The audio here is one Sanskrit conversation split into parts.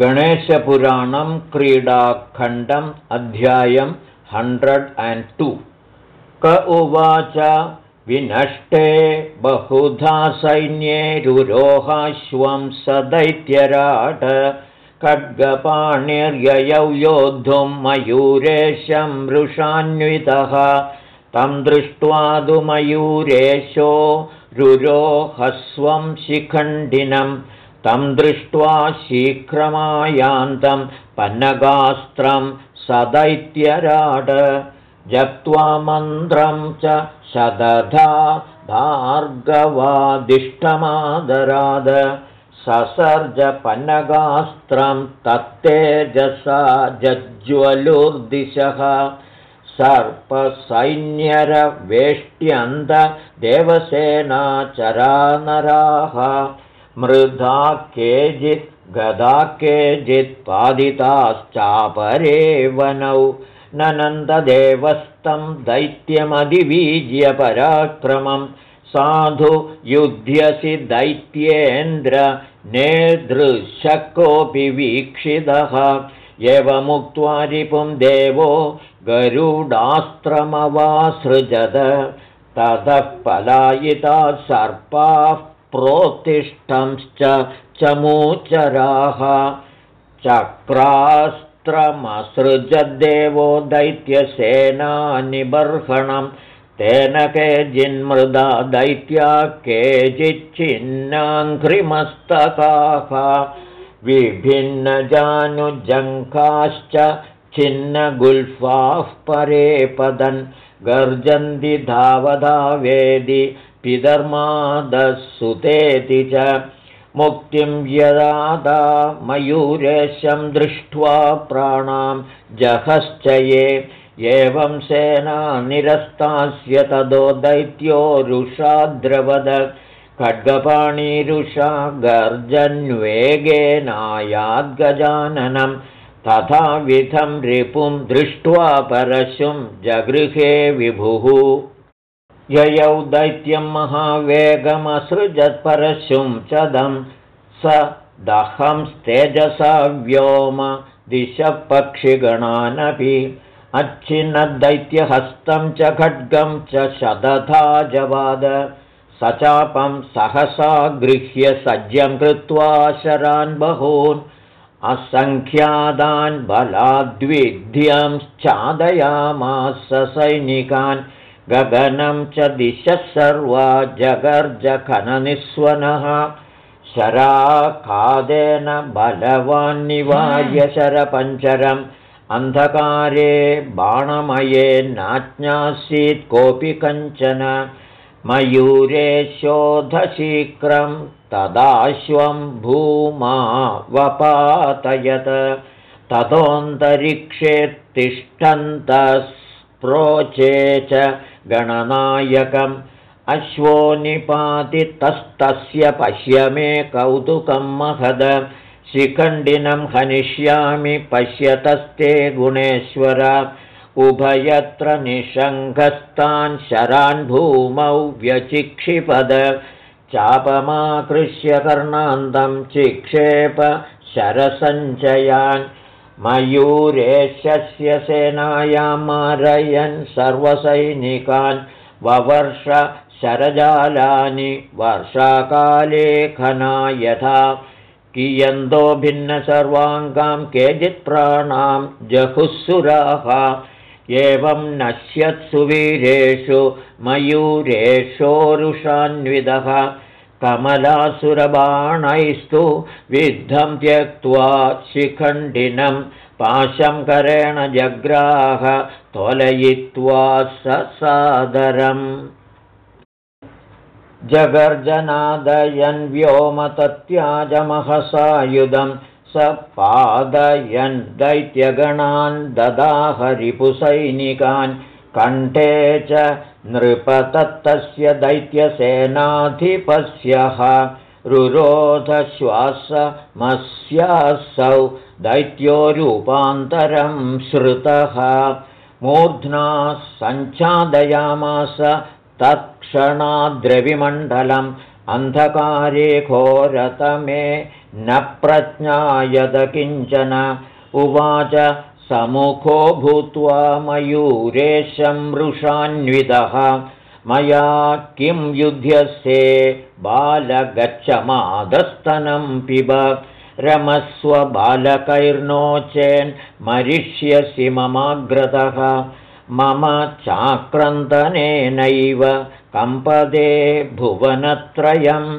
गणेशपुराणं क्रीडाखण्डम् अध्यायं हण्ड्रेड् अण्ड् टु। क उवाच विनष्टे बहुधा सैन्ये रुरोहाश्वं स दैत्यराट खड्गपाणिर्ययौ योद्धुं मयूरेशं मृषान्वितः तं दृष्ट्वा तु मयूरेशो रुरोहस्वं शिखण्डिनम् तं दृष्ट्वा शीघ्रमायान्तं पन्नगास्त्रं सदैत्यराड जप्त्वा मन्त्रं च शदधा भार्गवादिष्टमादराद। ससर्जपन्नगास्त्रं तत्तेजसा जज्ज्वलुर्दिशः। सर्पसैन्यरवेष्ट्यन्तदेवसेनाचरानराः मृधा केचित् गदा केचित् पादिताश्चापरे वनौ ननन्ददेवस्तं दैत्यमधिवीज्य पराक्रमं साधु युध्यसि दैत्येन्द्र नेदृशकोऽपि वीक्षितः। एवमुक्त्वा रिपुं देवो गरुडास्त्रमवासृजद ततः पलायिता सर्पाः प्रोत्तिष्ठंश्च चमूचराः चक्रास्त्रमसृजद्देवो दैत्यसेनानिबर्हणं तेन केचिन्मृदा दैत्या केचिच्चिन्नाङ्घ्रिमस्तकाः विभिन्नजानुजङ्काश्च छिन्नगुल्फाः परे पदन् गर्जन्ति धावधावेदि पिधर्मादसुतेति च मुक्तिं यदा मयूरेशं दृष्ट्वा प्राणां जहश्च ये। एवं सेना निरस्तास्य तदो दैत्योरुषाद्रवद खड्गपाणीरुषा गर्जन्वेगेनायाद्गजाननं तथाविधं रिपुं दृष्ट्वा परशुं जगृहे विभुः ययौ दैत्यं महावेगमसृजत्परशुं चदं स दहंस्तेजसा व्योम दिशपक्षिगणानपि अच्छिन्नदैत्यहस्तं च खड्गं च शदथा जवाद स चापं सहसा गृह्य सज्जं कृत्वा शरान् बहून् असङ्ख्यादान् बलाद्विध्यंश्चादयामास सैनिकान् गगनं च दिशः सर्वा जगर्जखननिस्वनः। शराखादेन बलवान्निवार्य शरपञ्चरम्। अन्धकारे बाणमये नाज्ञासीत् कोऽपि कञ्चन। मयूरे शोधशीघ्रं तदाश्वं भूमा वपातयत ततोऽन्तरिक्षे तिष्ठन्तः प्रोचे च गणनायकम्। अश्वो निपातितस्तस्य पश्य मे कौतुकं महद। शिखण्डिनं हनिष्यामि पश्यतस्ते गुणेश्वर। उभयत्र निषङ्घस्तान् शरान् भूमौ व्यचिक्षिपद। चापमाकृष्य कर्णान्तं चिक्षेप शरसञ्चयान् मयूरेशस्य सेनायां मारयन् सर्वसैनिकान् ववर्ष शरजालानि वर्षाकाले खना यथा कियन्तो भिन्नसर्वाङ्गां केचित्प्राणां जहुःसुराः। एवं नश्यत्सु वीरेषु मयूरेषोरुषान्विदः कमलासुरबाणैस्तु विद्धं त्यक्त्वा शिखण्डिनं पाशं करेण जग्राह तोलयित्वा स सादरम् जगर्जनादयन् व्योमतत्याजमहसायुधं स पादयन् दैत्यगणान् ददाहरिपुसैनिकान् कण्ठे च नृपतत्तस्य दैत्यसेनाधिपस्यः। रुरोधश्वासमस्यासौ दैत्योरूपान्तरं श्रुतः। मूर्ध्ना सञ्चादयामास तत्क्षणाद्रविमण्डलम्। अन्धकारे घोरतमे न प्रज्ञायत किञ्चन। उवाच समुखो भूत्वा मयूरेशं मृषान्वितः मया किं युध्यस्ये? बालगच्छमादस्तनं पिब। रमस्व बालकैर्नो चेन्मरिष्यसि ममाग्रतः। मम चाक्रन्दनेनैव कम्पदे भुवनत्रयम्।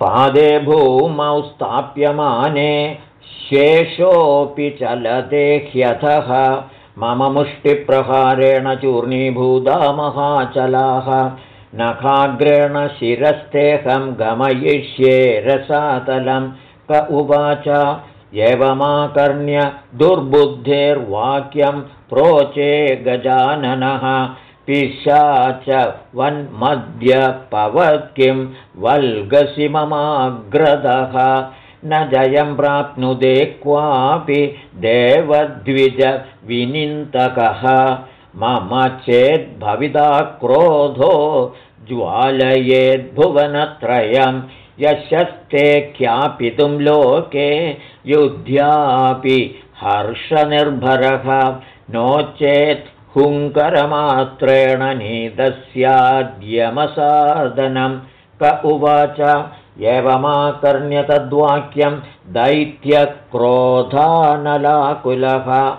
पादे भूमौ स्थाप्यमाने शेषोऽपि चलते ह्यथः। मम मुष्टिप्रहारेण चूर्णीभूता महाचलाः नखाग्रेण शिरस्तेऽहं गमयिष्ये रसातलं। क उवाच एवमाकर्ण्य दुर्बुद्धेर्वाक्यं प्रोचे गजाननः। पिशाच वन्मद्यपवत्किं वल्गसि ममाग्रदः न जयं प्राप्नुदे क्वापि देवद्विजविनिन्तकः। मम चेद्भविता क्रोधो ज्वालयेद्भुवनत्रयं। यशस्ते ख्यापितुं लोके युद्ध्यापि हर्षनिर्भरः। नो चेत् हुङ्करमात्रेण नीतस्याद्यमसादनं क उवाच एवमाकर्ण्य तद्वाक्यं दैत्यक्रोधानलाकुलः।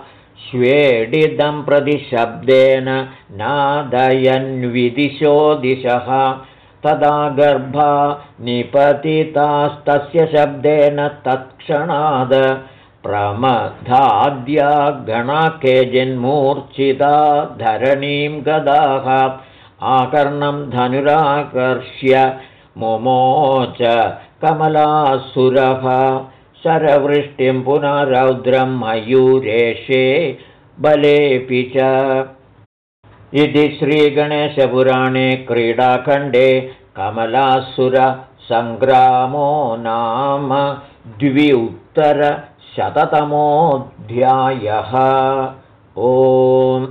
श्वेडिदं प्रतिशब्देन नादयन्विदिशो दिशः। तदा गर्भा निपतितास्तस्य शब्देन तत्क्षणाद प्रमदाद्या गणा केजिन्मूर्च्छिता धरणीं गदाः। आकर्णं धनुराकर्ष्य मुमोच कमलासुरः शरवृष्टिं पुनः रौद्रं मयूरेशे बलेऽपि च। इति श्रीगणेशपुराणे क्रीडाखण्डे कमलासुरसङ्ग्रामो नाम द्वि उत्तर शततमोऽध्यायः ओम्